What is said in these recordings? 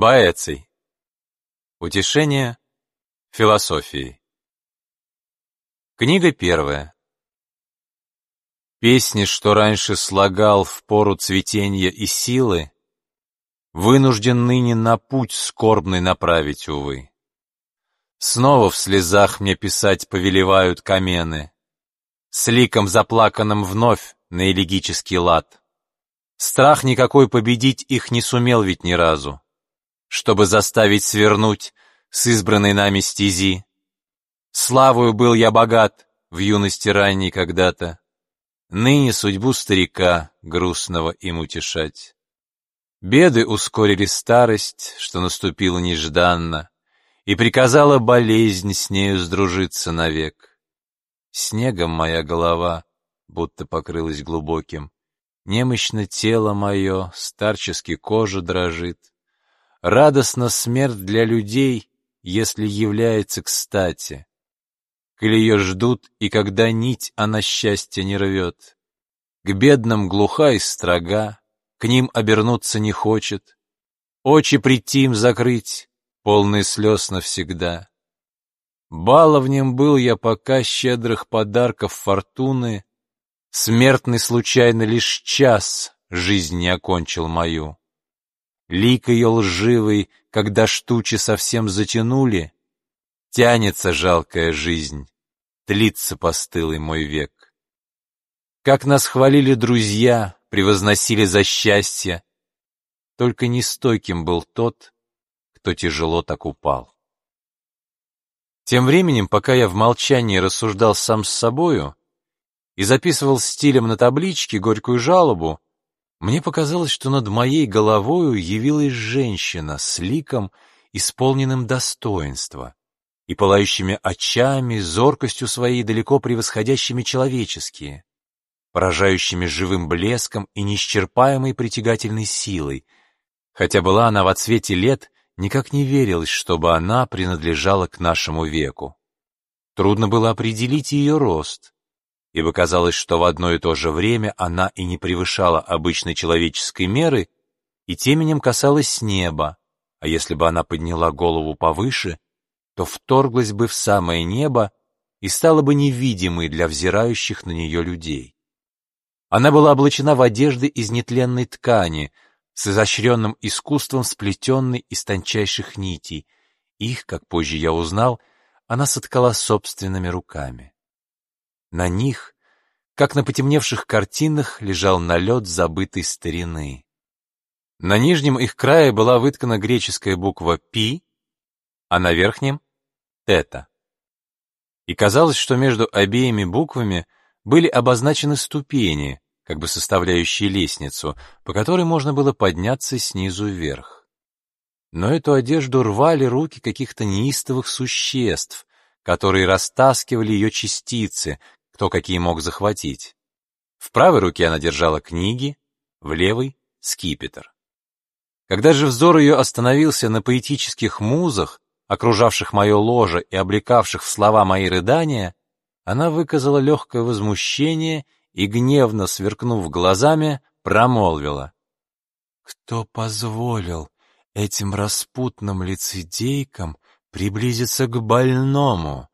Боэций. Утешение философии. Книга первая. Песни, что раньше слагал в пору цветения и силы, вынужден ныне на путь скорбный направить, увы. Снова в слезах мне писать повелевают камены, с ликом заплаканным вновь на элегический лад. Страх никакой победить их не сумел ведь ни разу, чтобы заставить свернуть с избранной нами стези. Славою был я богат в юности ранней когда-то, ныне судьбу старика грустного им утешать. Беды ускорили старость, что наступила нежданно, и приказала болезнь с нею сдружиться навек. Снегом моя голова будто покрылась глубоким, немощно тело мое, старчески кожа дрожит. Радостна смерть для людей, если является кстати. Коли ее ждут, и когда нить она счастья не рвет. К бедным глуха и строга, к ним обернуться не хочет. Очи прийти им закрыть, полный слез навсегда. Баловнем был я пока щедрых подарков фортуны, Смертный случайно лишь час жизнь не окончил мою. Лик ее лживый, когда штучи совсем затянули, Тянется жалкая жизнь, тлится постылый мой век. Как нас хвалили друзья, превозносили за счастье, Только нестойким был тот, кто тяжело так упал. Тем временем, пока я в молчании рассуждал сам с собою и записывал стилем на табличке горькую жалобу, мне показалось, что над моей головою явилась женщина с ликом, исполненным достоинства, и пылающими очами, зоркостью своей далеко превосходящими человеческие, поражающими живым блеском и неисчерпаемой притягательной силой, хотя была она в отсвете лет Никак не верилось, чтобы она принадлежала к нашему веку. Трудно было определить ее рост, ибо казалось, что в одно и то же время она и не превышала обычной человеческой меры, и теменем касалась неба, а если бы она подняла голову повыше, то вторглась бы в самое небо и стала бы невидимой для взирающих на нее людей. Она была облачена в одежды из нетленной ткани — с изощренным искусством сплетенной из тончайших нитей. Их, как позже я узнал, она соткала собственными руками. На них, как на потемневших картинах, лежал налет забытой старины. На нижнем их крае была выткана греческая буква «пи», а на верхнем — «тета». И казалось, что между обеими буквами были обозначены ступени, как бы составляющие лестницу, по которой можно было подняться снизу вверх. Но эту одежду рвали руки каких-то неистовых существ, которые растаскивали ее частицы, кто какие мог захватить. В правой руке она держала книги, в левой — скипетр. Когда же взор ее остановился на поэтических музах, окружавших мое ложе и облекавших в слова мои рыдания, она выказала легкое возмущение и, гневно сверкнув глазами, промолвила. «Кто позволил этим распутным лицедейкам приблизиться к больному?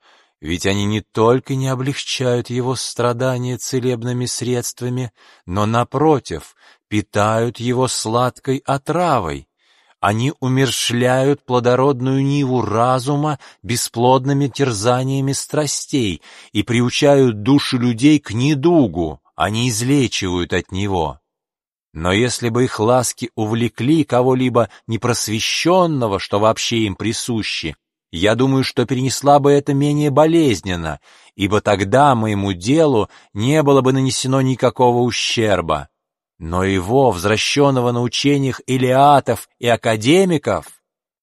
Ведь они не только не облегчают его страдания целебными средствами, но, напротив, питают его сладкой отравой. Они умершляют плодородную ниву разума бесплодными терзаниями страстей и приучают души людей к недугу, они излечивают от него. Но если бы их ласки увлекли кого-либо непросвещенного, что вообще им присуще, я думаю, что перенесла бы это менее болезненно, ибо тогда моему делу не было бы нанесено никакого ущерба но его, возвращенного на учениях илиатов и академиков,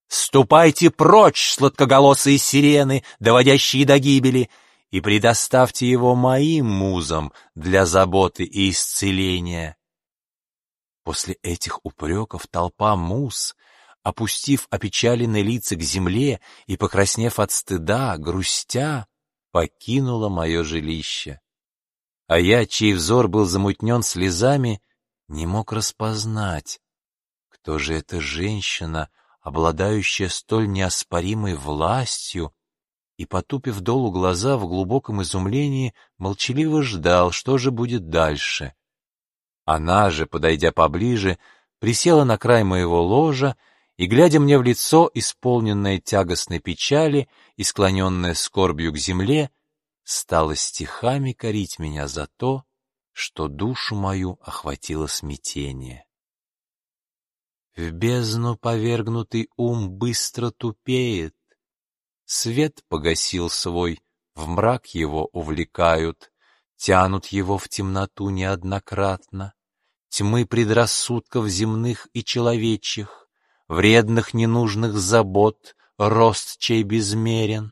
«Ступайте прочь, сладкоголосые сирены, доводящие до гибели, и предоставьте его моим музам для заботы и исцеления». После этих упреков толпа муз, опустив опечаленные лица к земле и покраснев от стыда, грустя, покинула мое жилище. А я, чей взор был замутнен слезами, не мог распознать, кто же эта женщина, обладающая столь неоспоримой властью, и, потупив долу глаза в глубоком изумлении, молчаливо ждал, что же будет дальше. Она же, подойдя поближе, присела на край моего ложа и, глядя мне в лицо, исполненное тягостной печали и склоненное скорбью к земле, стала стихами корить меня за то, что душу мою охватило смятение. В бездну повергнутый ум быстро тупеет, Свет погасил свой, в мрак его увлекают, Тянут его в темноту неоднократно. Тьмы предрассудков земных и человечьих, Вредных ненужных забот, рост чей безмерен.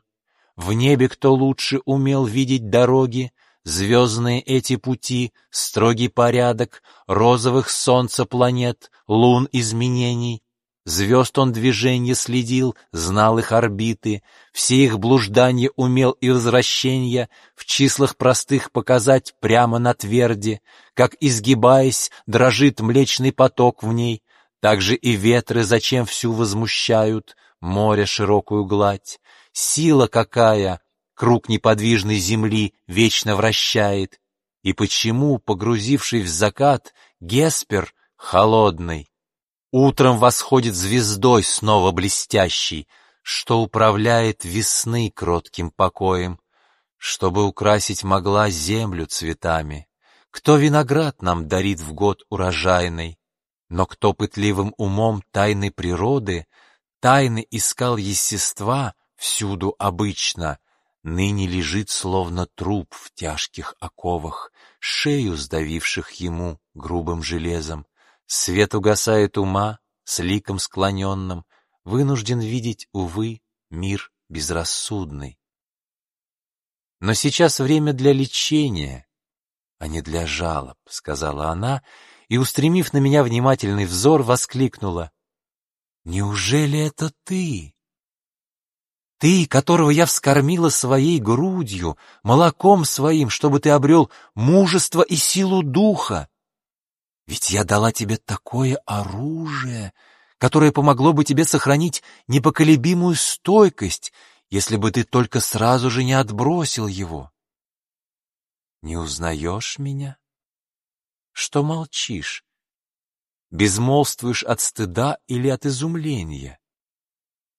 В небе кто лучше умел видеть дороги, Звездные эти пути, строгий порядок Розовых солнца планет, лун изменений, Звезд он движение следил, знал их орбиты, все их блуждания умел и возвращения в числах простых показать прямо на тверди, как, изгибаясь, дрожит млечный поток в ней, так же и ветры зачем всю возмущают, море широкую гладь. Сила какая круг неподвижной земли вечно вращает, и почему, погрузивший в закат, Геспер холодный, Утром восходит звездой снова блестящей, Что управляет весны кротким покоем, Чтобы украсить могла землю цветами. Кто виноград нам дарит в год урожайный, Но кто пытливым умом тайны природы, Тайны искал естества всюду обычно, Ныне лежит словно труп в тяжких оковах, Шею сдавивших ему грубым железом. Свет угасает ума, с ликом склоненным, Вынужден видеть, увы, мир безрассудный. Но сейчас время для лечения, а не для жалоб, — сказала она, и, устремив на меня внимательный взор, воскликнула. «Неужели это ты? Ты, которого я вскормила своей грудью, молоком своим, чтобы ты обрел мужество и силу духа? Ведь я дала тебе такое оружие, которое помогло бы тебе сохранить непоколебимую стойкость, если бы ты только сразу же не отбросил его. Не узнаешь меня? Что молчишь? Безмолвствуешь от стыда или от изумления?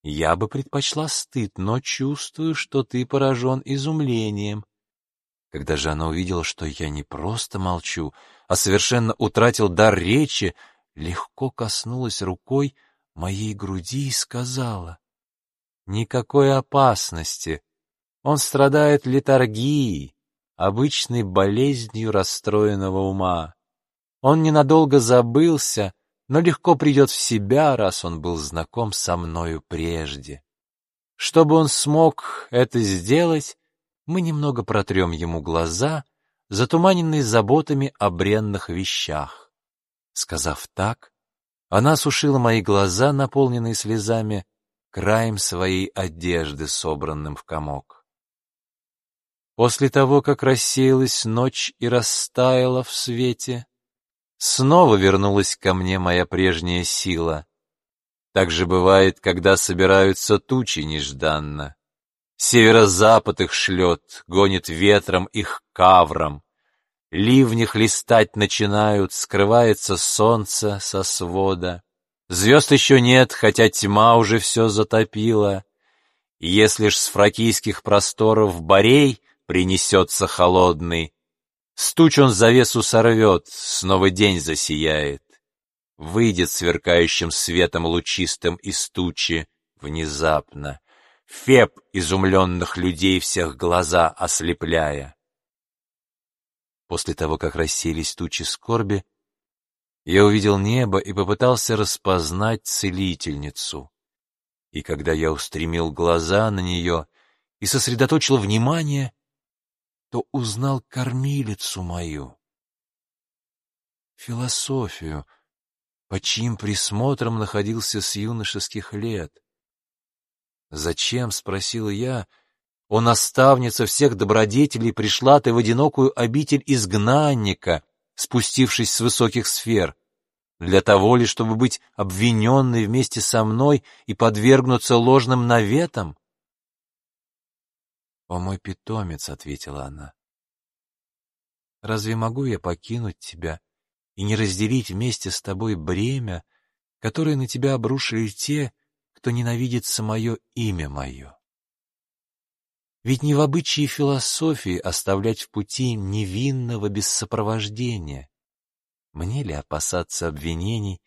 Я бы предпочла стыд, но чувствую, что ты поражен изумлением. Когда же она увидела, что я не просто молчу, а совершенно утратил дар речи, легко коснулась рукой моей груди и сказала, «Никакой опасности. Он страдает летаргией, обычной болезнью расстроенного ума. Он ненадолго забылся, но легко придет в себя, раз он был знаком со мною прежде. Чтобы он смог это сделать, мы немного протрем ему глаза, затуманенные заботами о бренных вещах. Сказав так, она сушила мои глаза, наполненные слезами, краем своей одежды, собранным в комок. После того, как рассеялась ночь и растаяла в свете, снова вернулась ко мне моя прежняя сила. Так же бывает, когда собираются тучи нежданно. Северо-запад их шлет, гонит ветром их кавром. Ливни хлестать начинают, скрывается солнце со свода. Звезд еще нет, хотя тьма уже все затопила. Если ж с фракийских просторов Борей принесется холодный, Стуч он завесу сорвет, снова день засияет. Выйдет сверкающим светом лучистым из тучи внезапно. Феб изумленных людей всех глаза ослепляя. После того, как расселись тучи скорби, я увидел небо и попытался распознать целительницу. И когда я устремил глаза на нее и сосредоточил внимание, то узнал кормилицу мою. Философию, под чьим присмотром находился с юношеских лет. «Зачем?» — спросил я. «О, наставница всех добродетелей, пришла ты в одинокую обитель изгнанника, спустившись с высоких сфер. Для того ли, чтобы быть обвиненной вместе со мной и подвергнуться ложным наветам? «О мой питомец», — ответила она, — «разве могу я покинуть тебя и не разделить вместе с тобой бремя, которое на тебя обрушили те, кто ненавидит самое имя мое?» Ведь не в обычае философии оставлять в пути невинного без сопровождения. Мне ли опасаться обвинений,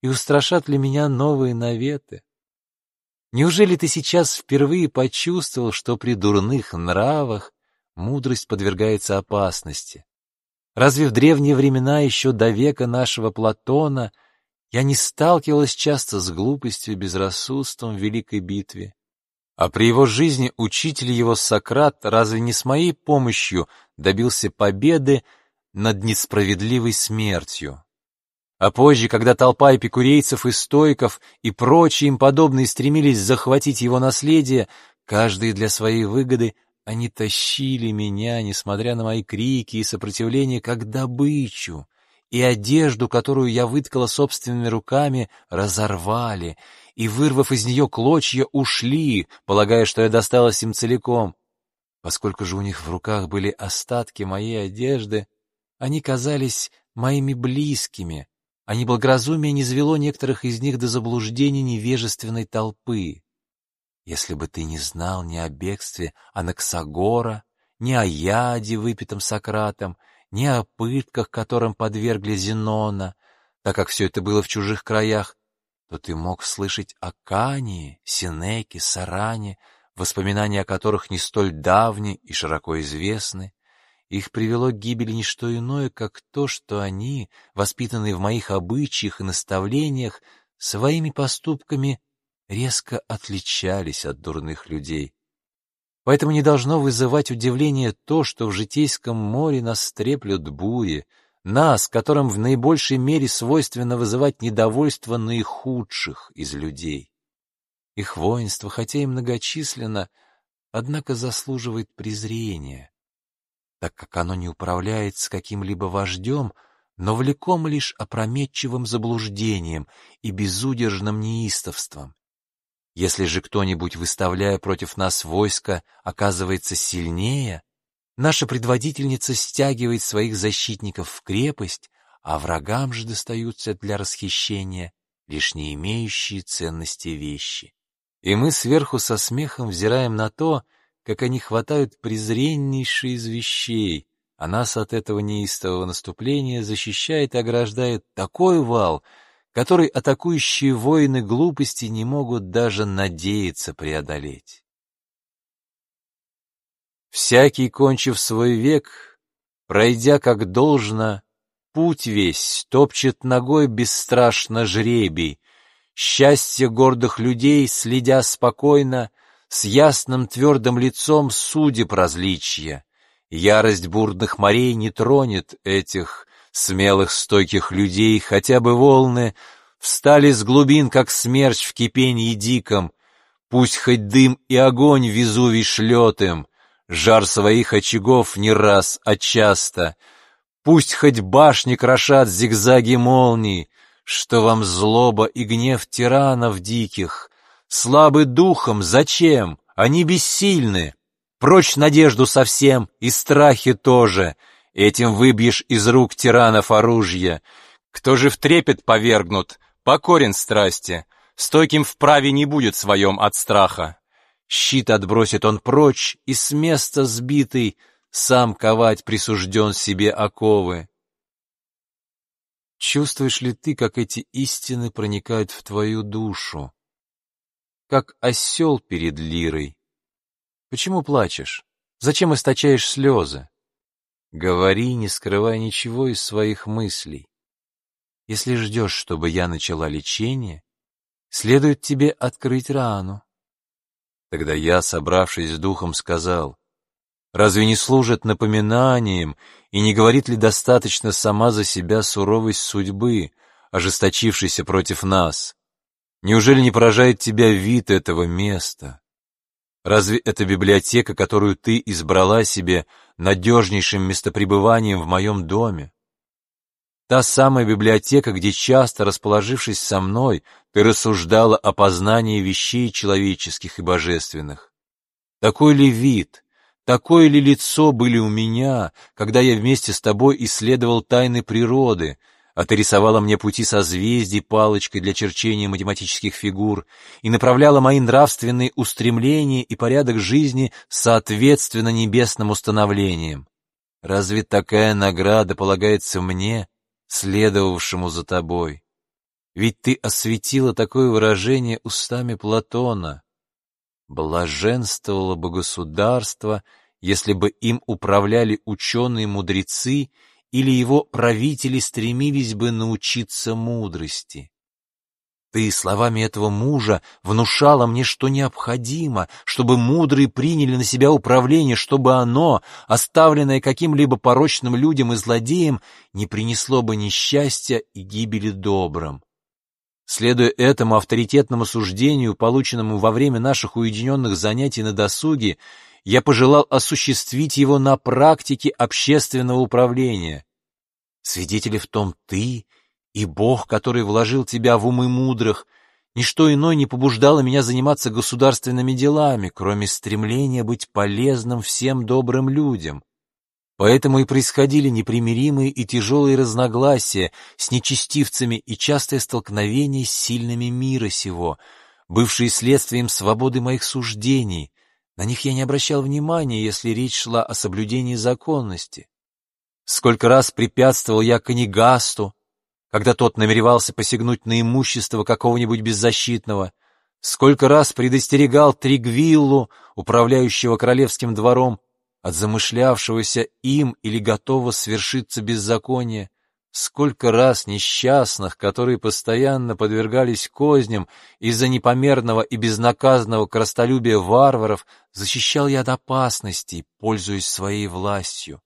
и устрашат ли меня новые наветы? Неужели ты сейчас впервые почувствовал, что при дурных нравах мудрость подвергается опасности? Разве в древние времена, еще до века нашего Платона, я не сталкивалась часто с глупостью и безрассудством в великой битве? А при его жизни учитель его Сократ разве не с моей помощью добился победы над несправедливой смертью? А позже, когда толпа эпикурейцев и стоиков и прочие им подобные стремились захватить его наследие, каждый для своей выгоды, они тащили меня, несмотря на мои крики и сопротивление, как добычу, и одежду, которую я выткала собственными руками, разорвали, и, вырвав из нее клочья, ушли, полагая, что я досталась им целиком. Поскольку же у них в руках были остатки моей одежды, они казались моими близкими, а неблагоразумие не завело некоторых из них до заблуждений невежественной толпы. Если бы ты не знал ни о бегстве Анаксагора, ни о яде, выпитом Сократом, ни о пытках, которым подвергли Зенона, так как все это было в чужих краях, то ты мог слышать о Кании, Синеке, Саране, воспоминания о которых не столь давни и широко известны, их привело к гибели не что иное, как то, что они, воспитанные в моих обычаях и наставлениях, своими поступками резко отличались от дурных людей. Поэтому не должно вызывать удивление то, что в житейском море нас треплют бури, нас, которым в наибольшей мере свойственно вызывать недовольство наихудших из людей. Их воинство, хотя и многочисленно, однако заслуживает презрения так как оно не управляется каким-либо вождем, но влеком лишь опрометчивым заблуждением и безудержным неистовством. Если же кто-нибудь, выставляя против нас войско, оказывается сильнее, наша предводительница стягивает своих защитников в крепость, а врагам же достаются для расхищения лишь не имеющие ценности вещи. И мы сверху со смехом взираем на то, как они хватают презреннейшие из вещей, а нас от этого неистового наступления защищает и ограждает такой вал, который атакующие воины глупости не могут даже надеяться преодолеть. Всякий, кончив свой век, пройдя как должно, путь весь топчет ногой бесстрашно жребий, счастье гордых людей, следя спокойно, с ясным твердым лицом судеб различия. Ярость бурных морей не тронет этих смелых стойких людей, хотя бы волны встали с глубин, как смерч в кипении диком. Пусть хоть дым и огонь Везувий шлет им, жар своих очагов не раз, а часто. Пусть хоть башни крошат зигзаги молний, что вам злоба и гнев тиранов диких, Слабы духом, зачем? Они бессильны. Прочь надежду совсем и страхи тоже. Этим выбьешь из рук тиранов оружие. Кто же в трепет повергнут, покорен страсти, стойким вправе не будет своем от страха. Щит отбросит он прочь, и с места сбитый сам ковать присужден себе оковы. Чувствуешь ли ты, как эти истины проникают в твою душу? Как осел перед лирой. Почему плачешь? Зачем источаешь слезы? Говори, не скрывая ничего из своих мыслей. Если ждешь, чтобы я начала лечение, следует тебе открыть рану. Тогда я, собравшись с духом, сказал, разве не служит напоминанием и не говорит ли достаточно сама за себя суровость судьбы, ожесточившейся против нас? Неужели не поражает тебя вид этого места? Разве эта библиотека, которую ты избрала себе надежнейшим местопребыванием в моем доме? Та самая библиотека, где часто, расположившись со мной, ты рассуждала о познании вещей человеческих и божественных. Такой ли вид, такое ли лицо были у меня, когда я вместе с тобой исследовал тайны природы, а ты рисовала мне пути созвездий палочкой для черчения математических фигур и направляла мои нравственные устремления и порядок жизни соответственно небесным установлениям. Разве такая награда полагается мне, следовавшему за тобой? Ведь ты осветила такое выражение устами Платона. Блаженствовало бы государство, если бы им управляли ученые-мудрецы или его правители стремились бы научиться мудрости. Ты словами этого мужа внушала мне, что необходимо, чтобы мудрые приняли на себя управление, чтобы оно, оставленное каким-либо порочным людям и злодеям, не принесло бы несчастья и гибели добрым. Следуя этому авторитетному суждению, полученному во время наших уединенных занятий на досуге, я пожелал осуществить его на практике общественного управления. Свидетели в том ты и Бог, который вложил тебя в умы мудрых, ничто иное не побуждало меня заниматься государственными делами, кроме стремления быть полезным всем добрым людям. Поэтому и происходили непримиримые и тяжелые разногласия с нечестивцами и частое столкновение с сильными мира сего, бывшие следствием свободы моих суждений. На них я не обращал внимания, если речь шла о соблюдении законности. Сколько раз препятствовал я Канигасту, когда тот намеревался посягнуть на имущество какого-нибудь беззащитного, сколько раз предостерегал Тригвиллу, управляющего королевским двором, от замышлявшегося им или готового свершиться беззакония, сколько раз несчастных, которые постоянно подвергались козням из-за непомерного и безнаказанного крастолюбия варваров, защищал я от опасностей, пользуясь своей властью.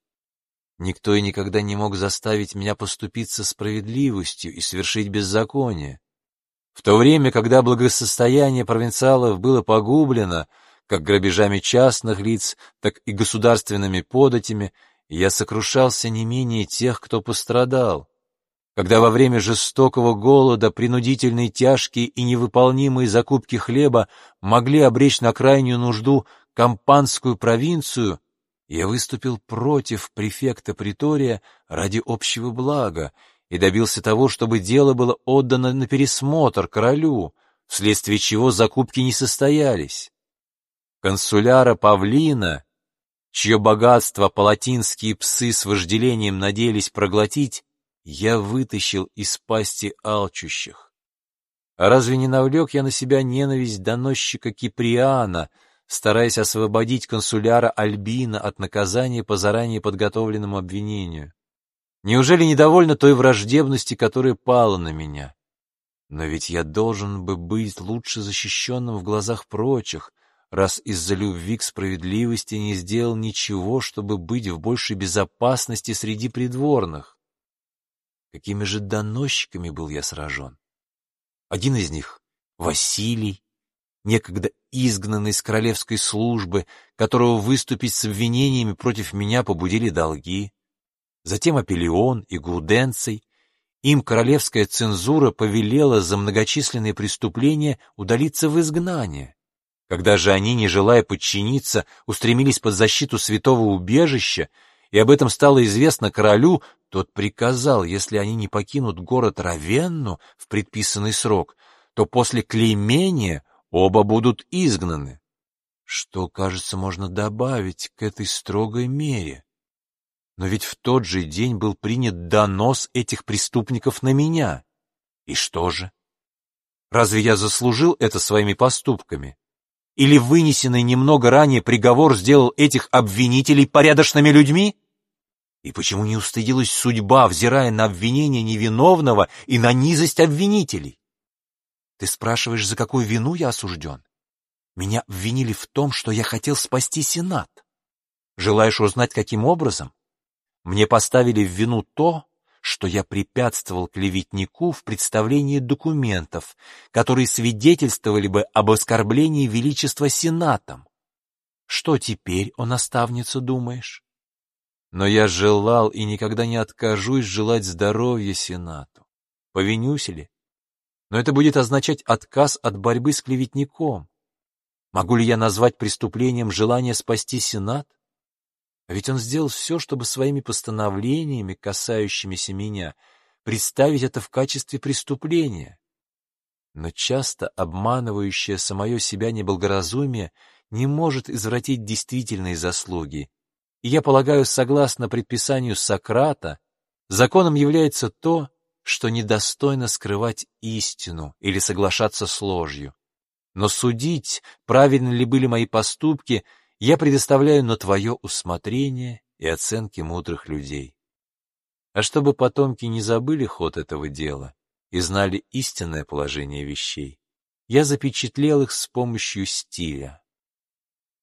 Никто и никогда не мог заставить меня поступиться справедливостью и совершить беззаконие. В то время, когда благосостояние провинциалов было погублено, как грабежами частных лиц, так и государственными податями, я сокрушался не менее тех, кто пострадал. Когда во время жестокого голода принудительные тяжкие и невыполнимые закупки хлеба могли обречь на крайнюю нужду Кампанскую провинцию, я выступил против префекта притория ради общего блага и добился того, чтобы дело было отдано на пересмотр королю, вследствие чего закупки не состоялись. Консуляра Павлина, чье богатство палатинские псы с вожделением надеялись проглотить, я вытащил из пасти алчущих. А разве не навлек я на себя ненависть доносчика Киприана, стараясь освободить консуляра Альбина от наказания по заранее подготовленному обвинению. Неужели недовольна той враждебности, которая пала на меня? Но ведь я должен бы быть лучше защищенным в глазах прочих, раз из-за любви к справедливости не сделал ничего, чтобы быть в большей безопасности среди придворных. Какими же доносчиками был я сражен? Один из них — Василий, некогда изгнанный из королевской службы, которого выступить с обвинениями против меня побудили долги. Затем Апеллион и Гуденций. Им королевская цензура повелела за многочисленные преступления удалиться в изгнание. Когда же они, не желая подчиниться, устремились под защиту святого убежища, и об этом стало известно королю, тот приказал, если они не покинут город Равенну в предписанный срок, то после клеймения Оба будут изгнаны. Что, кажется, можно добавить к этой строгой мере? Но ведь в тот же день был принят донос этих преступников на меня. И что же? Разве я заслужил это своими поступками? Или вынесенный немного ранее приговор сделал этих обвинителей порядочными людьми? И почему не устыдилась судьба, взирая на обвинение невиновного и на низость обвинителей? Ты спрашиваешь, за какую вину я осужден? Меня обвинили в том, что я хотел спасти Сенат. Желаешь узнать, каким образом? Мне поставили в вину то, что я препятствовал клеветнику в представлении документов, которые свидетельствовали бы об оскорблении величества Сенатом. Что теперь о наставнице думаешь? Но я желал и никогда не откажусь желать здоровья Сенату. Повинюсь ли? Но это будет означать отказ от борьбы с клеветником. Могу ли я назвать преступлением желание спасти Сенат? А ведь он сделал все, чтобы своими постановлениями, касающимися меня, представить это в качестве преступления. Но часто обманывающее самое себя неблагоразумие не может извратить действительные заслуги. И я полагаю, согласно предписанию Сократа, законом является то, что недостойно скрывать истину или соглашаться с ложью. Но судить, правильны ли были мои поступки, я предоставляю на твое усмотрение и оценки мудрых людей. А чтобы потомки не забыли ход этого дела и знали истинное положение вещей, я запечатлел их с помощью стиля.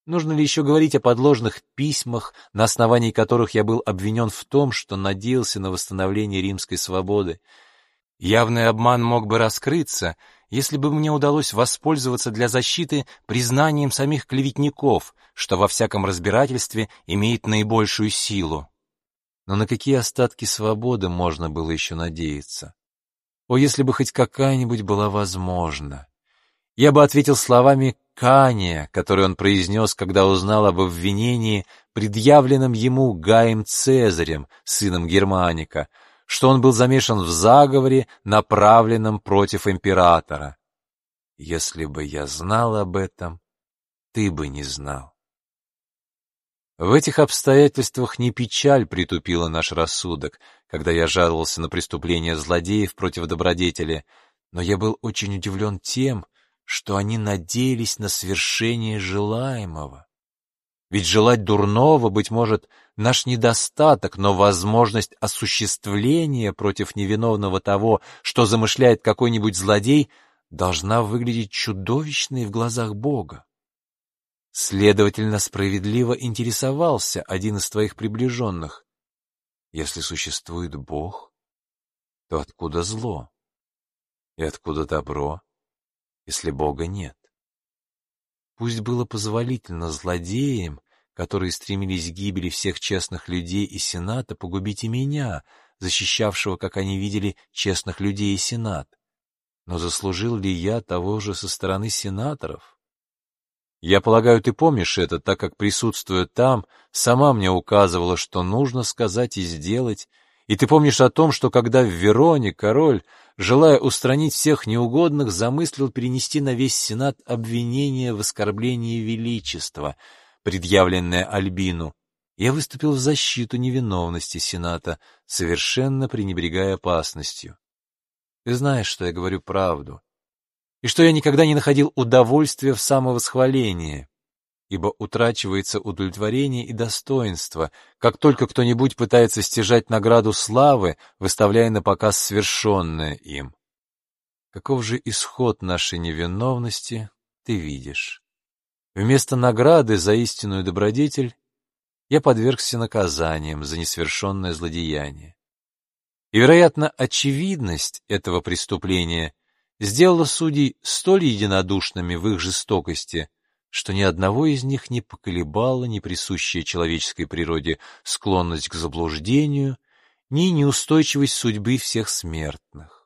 Нужно ли еще говорить о подложных письмах, на основании которых я был обвинен в том, что надеялся на восстановление римской свободы? Явный обман мог бы раскрыться, если бы мне удалось воспользоваться для защиты признанием самих клеветников, что во всяком разбирательстве имеет наибольшую силу. Но на какие остатки свободы можно было еще надеяться? О, если бы хоть какая-нибудь была возможна! Я бы ответил словами Кания, которые он произнес, когда узнал об обвинении, предъявленном ему Гаем Цезарем, сыном Германика, что он был замешан в заговоре, направленном против императора. Если бы я знал об этом, ты бы не знал. В этих обстоятельствах не печаль притупила наш рассудок, когда я жаловался на преступления злодеев против добродетели, но я был очень удивлен тем, что они надеялись на свершение желаемого. Ведь желать дурного, быть может, наш недостаток, но возможность осуществления против невиновного того, что замышляет какой-нибудь злодей, должна выглядеть чудовищной в глазах Бога. Следовательно, справедливо интересовался один из твоих приближенных. Если существует Бог, то откуда зло? И откуда добро? если Бога нет. Пусть было позволительно злодеям, которые стремились к гибели всех честных людей и Сената, погубить и меня, защищавшего, как они видели, честных людей и Сенат. Но заслужил ли я того же со стороны сенаторов? Я полагаю, ты помнишь это, так как, присутствуя там, сама мне указывала, что нужно сказать и сделать, и ты помнишь о том, что когда в Вероне король, желая устранить всех неугодных, замыслил перенести на весь Сенат обвинение в оскорблении величества, предъявленное Альбину, я выступил в защиту невиновности Сената, совершенно пренебрегая опасностью. Ты знаешь, что я говорю правду, и что я никогда не находил удовольствия в самовосхвалении ибо утрачивается удовлетворение и достоинство, как только кто-нибудь пытается стяжать награду славы, выставляя на показ свершенное им. Каков же исход нашей невиновности, ты видишь. Вместо награды за истинную добродетель я подвергся наказаниям за несовершенное злодеяние. И, вероятно, очевидность этого преступления сделала судей столь единодушными в их жестокости, что ни одного из них не поколебала ни присущая человеческой природе склонность к заблуждению, ни неустойчивость судьбы всех смертных.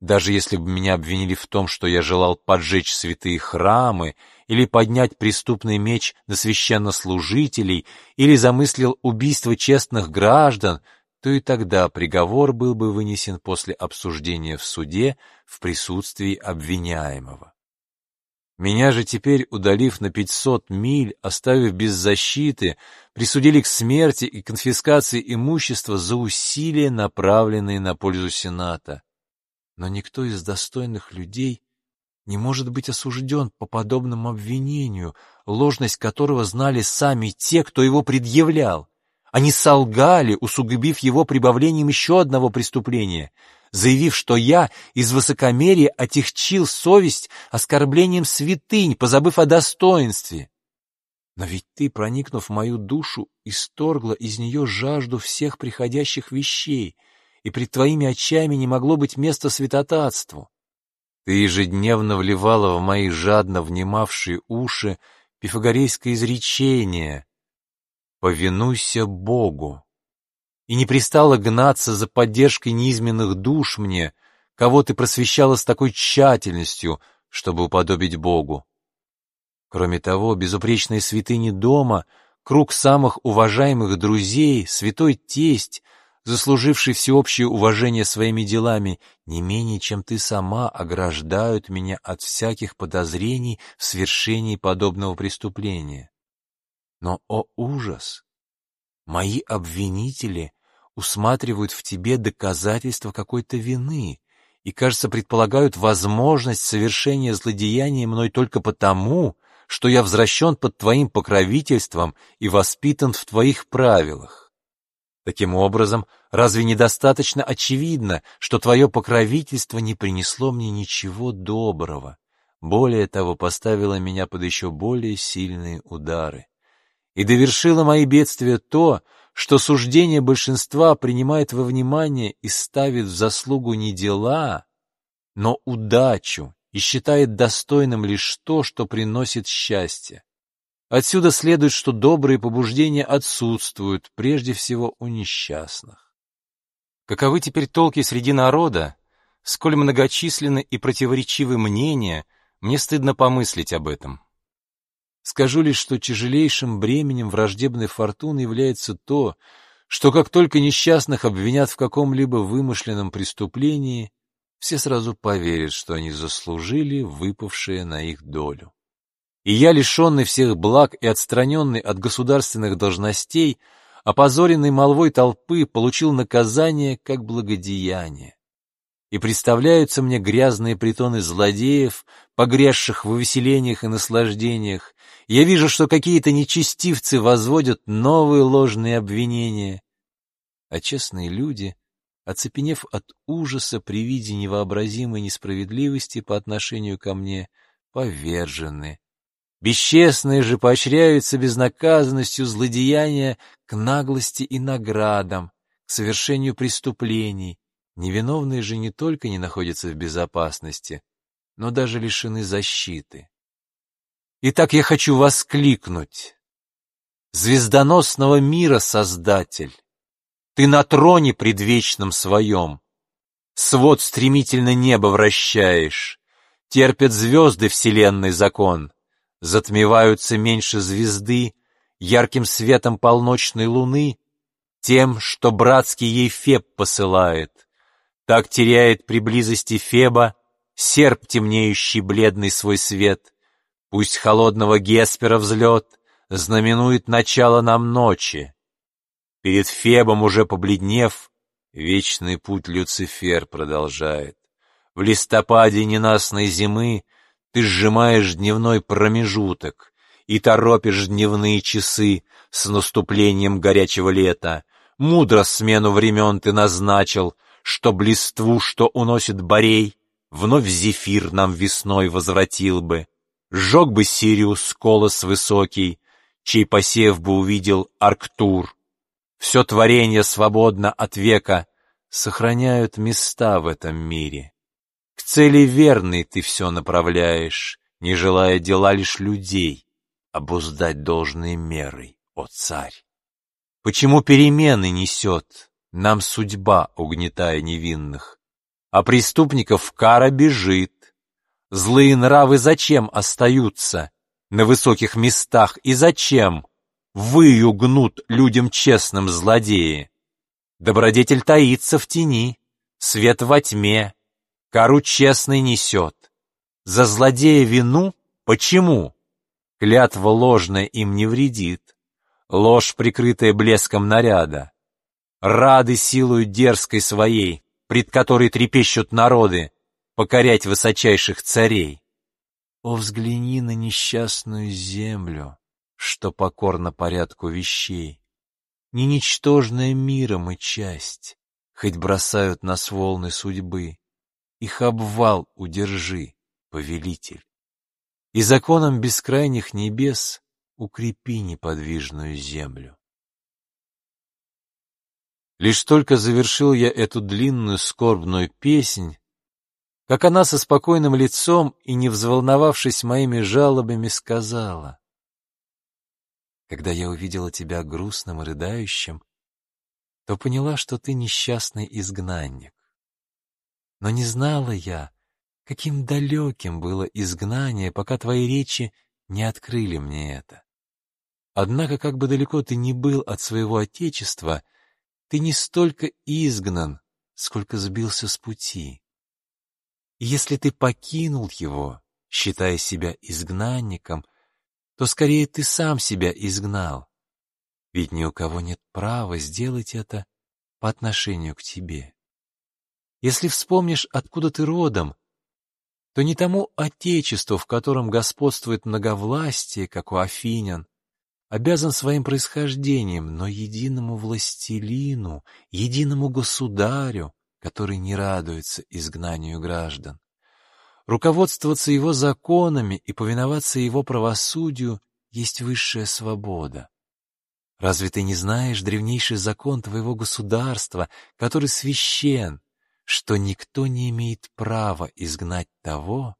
Даже если бы меня обвинили в том, что я желал поджечь святые храмы или поднять преступный меч на священнослужителей или замыслил убийство честных граждан, то и тогда приговор был бы вынесен после обсуждения в суде в присутствии обвиняемого. Меня же теперь, удалив на пятьсот миль, оставив без защиты, присудили к смерти и конфискации имущества за усилия, направленные на пользу Сената. Но никто из достойных людей не может быть осужден по подобному обвинению, ложность которого знали сами те, кто его предъявлял. Они солгали, усугубив его прибавлением еще одного преступления — заявив, что я из высокомерия отягчил совесть оскорблением святынь, позабыв о достоинстве. Но ведь ты, проникнув в мою душу, исторгла из нее жажду всех приходящих вещей, и пред твоими очами не могло быть места святотатству. Ты ежедневно вливала в мои жадно внимавшие уши пифагорейское изречение. повинуйся Богу. И не пристала гнаться за поддержкой низменных душ мне, кого ты просвещала с такой тщательностью, чтобы уподобить Богу. Кроме того, безупречные святыни дома, круг самых уважаемых друзей, святой тесть, заслуживший всеобщее уважение своими делами, не менее, чем ты сама, ограждают меня от всяких подозрений в свершении подобного преступления. Но, о ужас! Мои обвинители усматривают в тебе доказательства какой-то вины и, кажется, предполагают возможность совершения злодеяния мной только потому, что я возвращен под твоим покровительством и воспитан в твоих правилах. Таким образом, разве недостаточно очевидно, что твое покровительство не принесло мне ничего доброго, более того, поставило меня под еще более сильные удары? И довершило мои бедствия то, что суждение большинства принимает во внимание и ставит в заслугу не дела, но удачу и считает достойным лишь то, что приносит счастье. Отсюда следует, что добрые побуждения отсутствуют прежде всего у несчастных. Каковы теперь толки среди народа, сколь многочисленны и противоречивы мнения, мне стыдно помыслить об этом. Скажу лишь, что тяжелейшим бременем враждебной фортуны является то, что как только несчастных обвинят в каком-либо вымышленном преступлении, все сразу поверят, что они заслужили выпавшее на их долю. И я, лишенный всех благ и отстраненный от государственных должностей, опозоренный молвой толпы, получил наказание как благодеяние. И представляются мне грязные притоны злодеев, погрязших в увеселениях и наслаждениях. Я вижу, что какие-то нечестивцы возводят новые ложные обвинения. А честные люди — оцепенев от ужаса при виде невообразимой несправедливости по отношению ко мне, повержены. Бесчестные же поощряются безнаказанностью злодеяния к наглости и наградам, к совершению преступлений. Невиновные же не только не находятся в безопасности, но даже лишены защиты. Итак, я хочу воскликнуть. Звездоносного мира Создатель, ты на троне предвечном своем. Свод стремительно небо вращаешь. Терпят звезды вселенной закон. Затмеваются меньше звезды Ярким светом полночной луны, Тем, что братский ей Феб посылает. Так теряет при близости Феба Серп, темнеющий бледный свой свет. Пусть холодного Геспера взлет Знаменует начало нам ночи. Перед Фебом уже побледнев, вечный путь Люцифер продолжает. В листопаде ненастной зимы ты сжимаешь дневной промежуток и торопишь дневные часы с наступлением горячего лета. Мудро смену времен ты назначил, что блиству, что уносит борей, вновь зефир нам весной возвратил бы. Сжег бы Сириус колос высокий, чей посев бы увидел Арктур, все творение свободно от века, сохраняют места в этом мире. К цели верной ты все направляешь, не желая дела лишь людей, обуздать должной мерой, о царь. Почему перемены несет нам судьба, угнетая невинных, а преступников кара бежит? Злые нравы зачем остаются на высоких местах и зачем выю гнут людям честным злодеи. Добродетель таится в тени, свет во тьме, кару честный несет. За злодея вину почему? Клятва ложная им не вредит, ложь, прикрытая блеском наряда. Рады силою дерзкой своей, пред которой трепещут народы, покорять высочайших царей. О, взгляни на несчастную землю, что покорно порядку вещей. Не ничтожная миром и часть, хоть бросают нас волны судьбы. Их обвал удержи, повелитель. И законом бескрайних небес укрепи неподвижную землю. Лишь только завершил я эту длинную скорбную песнь, как она со спокойным лицом и не взволновавшись моими жалобами сказала, когда я увидела тебя грустным и рыдающим, то поняла, что ты несчастный изгнанник. Но не знала я, каким далеким было изгнание, пока твои речи не открыли мне это. Однако, как бы далеко ты ни был от своего Отечества, ты не столько изгнан, сколько сбился с пути. Если ты покинул его, считая себя изгнанником, то скорее ты сам себя изгнал, ведь ни у кого нет права сделать это по отношению к тебе. Если вспомнишь, откуда ты родом, то не тому отечеству, в котором господствует многовластие, как у афинян, обязан своим происхождением, но единому властелину, единому государю, который не радуется изгнанию граждан. Руководствоваться его законами и повиноваться его правосудию есть высшая свобода. Разве ты не знаешь древнейший закон твоего государства, который священ, что никто не имеет права изгнать того,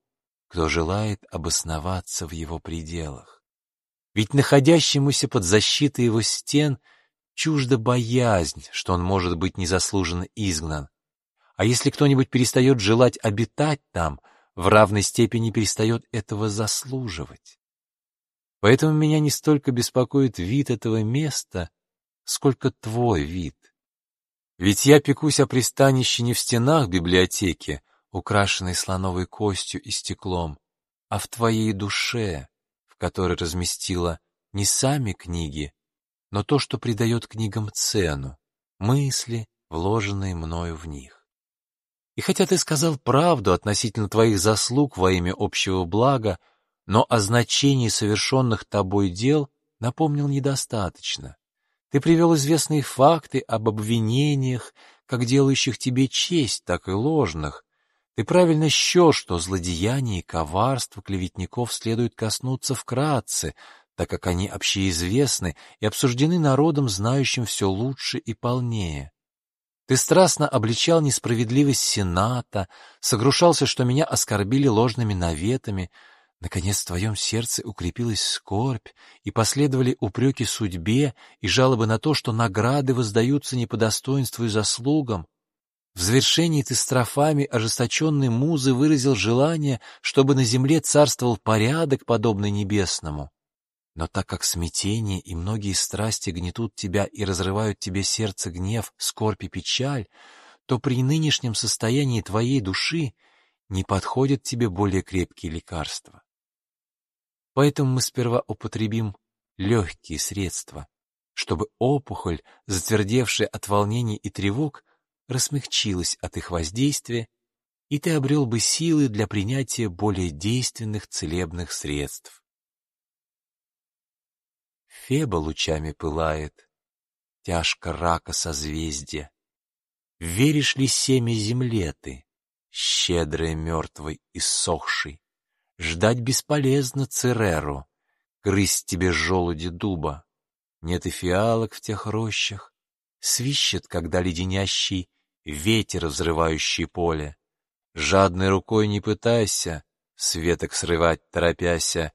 кто желает обосноваться в его пределах? Ведь находящемуся под защитой его стен чужда боязнь, что он может быть незаслуженно изгнан. А если кто-нибудь перестает желать обитать там, в равной степени перестает этого заслуживать. Поэтому меня не столько беспокоит вид этого места, сколько твой вид. Ведь я пекусь о пристанище не в стенах библиотеки, украшенной слоновой костью и стеклом, а в твоей душе, в которой разместила не сами книги, но то, что придает книгам цену, мысли, вложенные мною в них. И хотя ты сказал правду относительно твоих заслуг во имя общего блага, но о значении совершенных тобой дел напомнил недостаточно. Ты привел известные факты об обвинениях, как делающих тебе честь, так и ложных. Ты правильно счел, что злодеяний и коварства клеветников следует коснуться вкратце, так как они общеизвестны и обсуждены народом, знающим все лучше и полнее. Ты страстно обличал несправедливость Сената, согрушался, что меня оскорбили ложными наветами, Наконец в твоем сердце укрепилась скорбь, и последовали упреки судьбе и жалобы на то, что награды воздаются не по достоинству и заслугам. В завершении ты строфами ожесточенной музы выразил желание, чтобы на земле царствовал порядок, подобный небесному. Но так как смятение и многие страсти гнетут тебя и разрывают тебе сердце гнев, скорбь и печаль, то при нынешнем состоянии твоей души не подходят тебе более крепкие лекарства. Поэтому мы сперва употребим легкие средства, чтобы опухоль, затвердевшая от волнений и тревог, рассмягчилась от их воздействия, и ты обрел бы силы для принятия более действенных целебных средств. Феба лучами пылает, тяжко рака созвездия. Веришь ли семя земле ты, щедрая мертвой и сохшей? Ждать бесполезно Цереру, грызть тебе желуди дуба. Нет и фиалок в тех рощах, свищет, когда леденящий ветер, взрывающий поле. Жадной рукой не пытайся светок срывать, торопяся,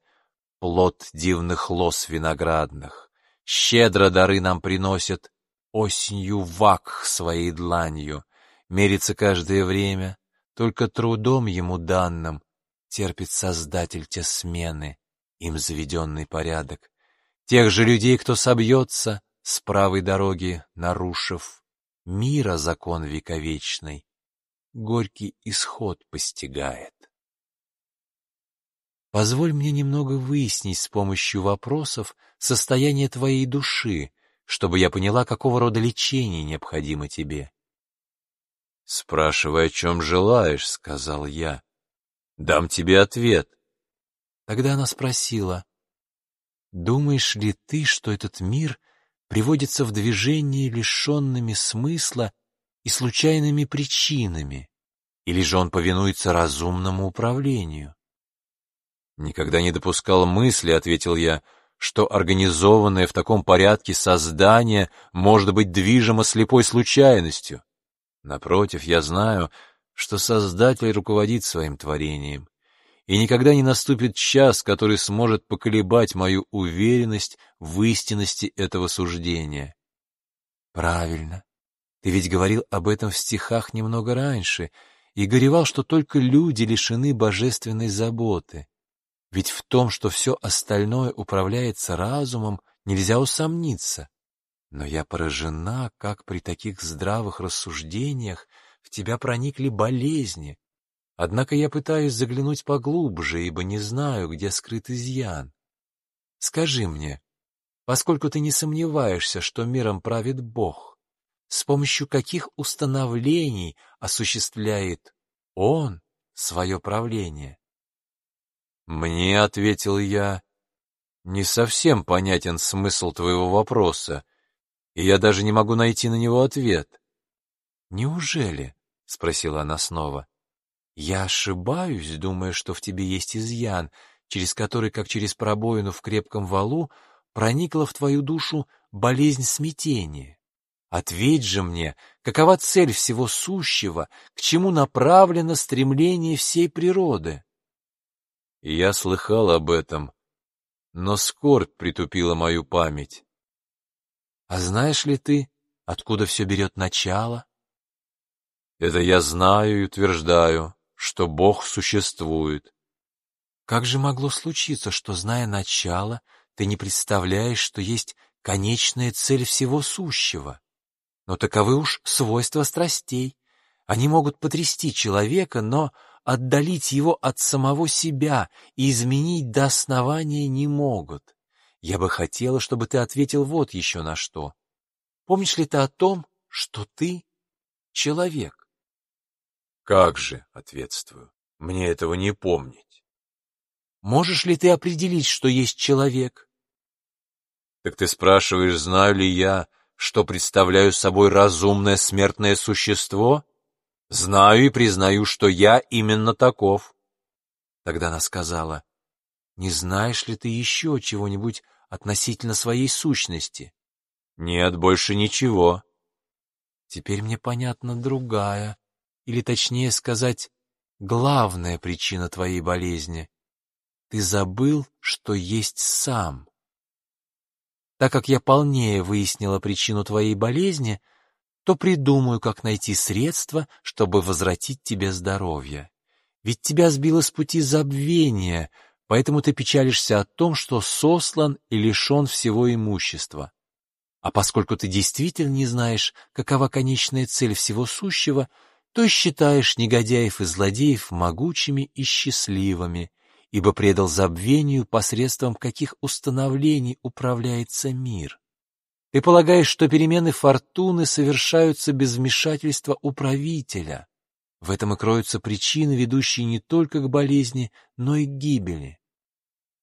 плод дивных лос виноградных. Щедро дары нам приносят осенью вак своей дланью, мерится каждое время, только трудом ему данным, терпит Создатель те смены, им заведенный порядок, тех же людей, кто собьется с правой дороги, нарушив мира закон вековечный, горький исход постигает. Позволь мне немного выяснить с помощью вопросов состояние твоей души, чтобы я поняла, какого рода лечение необходимо тебе. — Спрашивай, о чем желаешь, — сказал я. Дам тебе ответ. Тогда она спросила, «Думаешь ли ты, что этот мир приводится в движение лишенными смысла и случайными причинами, или же он повинуется разумному управлению?» «Никогда не допускал мысли», — ответил я, «что организованное в таком порядке создание может быть движимо слепой случайностью. Напротив, я знаю, что Создатель руководит своим творением, и никогда не наступит час, который сможет поколебать мою уверенность в истинности этого суждения. Правильно. Ты ведь говорил об этом в стихах немного раньше и горевал, что только люди лишены божественной заботы. Ведь в том, что все остальное управляется разумом, нельзя усомниться. Но я поражена, как при таких здравых рассуждениях в тебя проникли болезни, Однако я пытаюсь заглянуть поглубже, ибо не знаю, где скрыт изъян. Скажи мне, поскольку ты не сомневаешься, что миром правит Бог, с помощью каких установлений осуществляет Он свое правление? Мне, — ответил я, — не совсем понятен смысл твоего вопроса, и я даже не могу найти на него ответ. «Неужели?» — спросила она снова. Я ошибаюсь, думая, что в тебе есть изъян, через который, как через пробоину в крепком валу, проникла в твою душу болезнь смятения. Ответь же мне, какова цель всего сущего, к чему направлено стремление всей природы? я слыхал об этом, но скорбь притупила мою память. А знаешь ли ты, откуда все берет начало? Это я знаю и утверждаю что Бог существует. Как же могло случиться, что, зная начало, ты не представляешь, что есть конечная цель всего сущего? Но таковы уж свойства страстей. Они могут потрясти человека, но отдалить его от самого себя и изменить до основания не могут. Я бы хотела, чтобы ты ответил вот еще на что. Помнишь ли ты о том, что ты человек? Как же, ответствую, мне этого не помнить. Можешь ли ты определить, что есть человек? Так ты спрашиваешь, знаю ли я, что представляю собой разумное смертное существо? Знаю и признаю, что я именно таков. Тогда она сказала, не знаешь ли ты еще чего-нибудь относительно своей сущности? Нет, больше ничего. Теперь мне понятна другая, или точнее сказать, главная причина твоей болезни. Ты забыл, что есть сам. Так как я полнее выяснила причину твоей болезни, то придумаю, как найти средства, чтобы возвратить тебе здоровье. Ведь тебя сбило с пути забвения, поэтому ты печалишься о том, что сослан и лишен всего имущества. А поскольку ты действительно не знаешь, какова конечная цель всего сущего, то считаешь негодяев и злодеев могучими и счастливыми, ибо предал забвению, посредством каких установлений управляется мир. Ты полагаешь, что перемены фортуны совершаются без вмешательства управителя. В этом и кроются причины, ведущие не только к болезни, но и к гибели.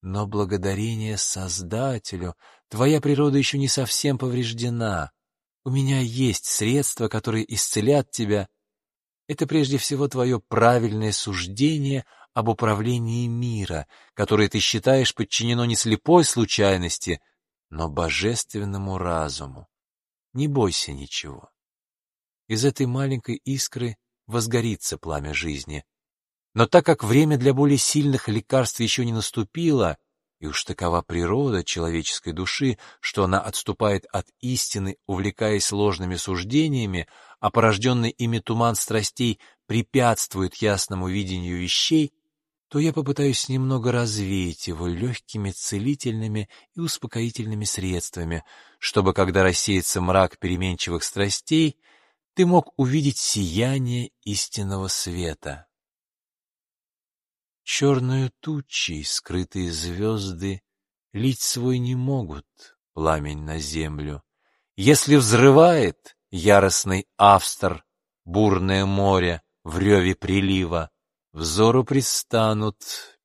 Но благодарение Создателю твоя природа еще не совсем повреждена. У меня есть средства, которые исцелят тебя это прежде всего твое правильное суждение об управлении мира, которое ты считаешь подчинено не слепой случайности, но божественному разуму. Не бойся ничего. Из этой маленькой искры возгорится пламя жизни. Но так как время для более сильных лекарств еще не наступило, и уж такова природа человеческой души, что она отступает от истины, увлекаясь ложными суждениями, а порожденный ими туман страстей препятствует ясному видению вещей, то я попытаюсь немного развеять его легкими целительными и успокоительными средствами, чтобы, когда рассеется мрак переменчивых страстей, ты мог увидеть сияние истинного света. Черную тучей скрытые звезды лить свой не могут пламень на землю. Если взрывает, яростный Австр, бурное море в реве прилива. Взору пристанут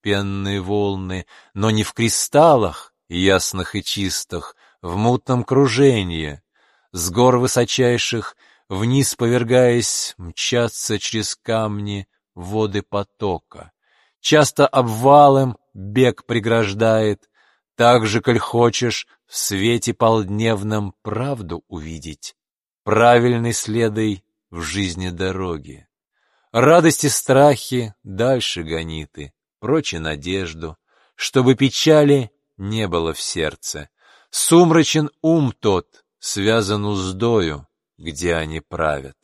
пенные волны, но не в кристаллах, ясных и чистых, в мутном кружении. С гор высочайших, вниз повергаясь, мчатся через камни воды потока. Часто обвалом бег преграждает, так же, коль хочешь, в свете полдневном правду увидеть правильной следой в жизни дороги. Радости, страхи дальше гони ты, прочь надежду, чтобы печали не было в сердце. Сумрачен ум тот, связан уздою, где они правят.